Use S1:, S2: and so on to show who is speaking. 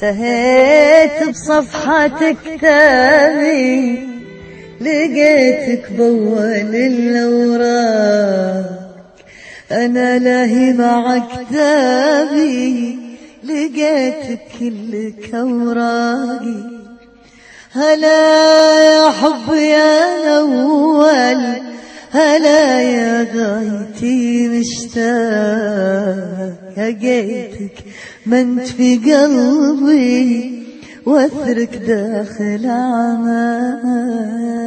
S1: سهيت بصفحة كتابي لقيتك بول الأوراق. أنا لاهي مع كتابي لقيتك كلك أوراقي. هلا يا حب يا أول هلا يا غايتي مشتاق. لقيتك ما انت في قلبي واثرك داخل اعماقي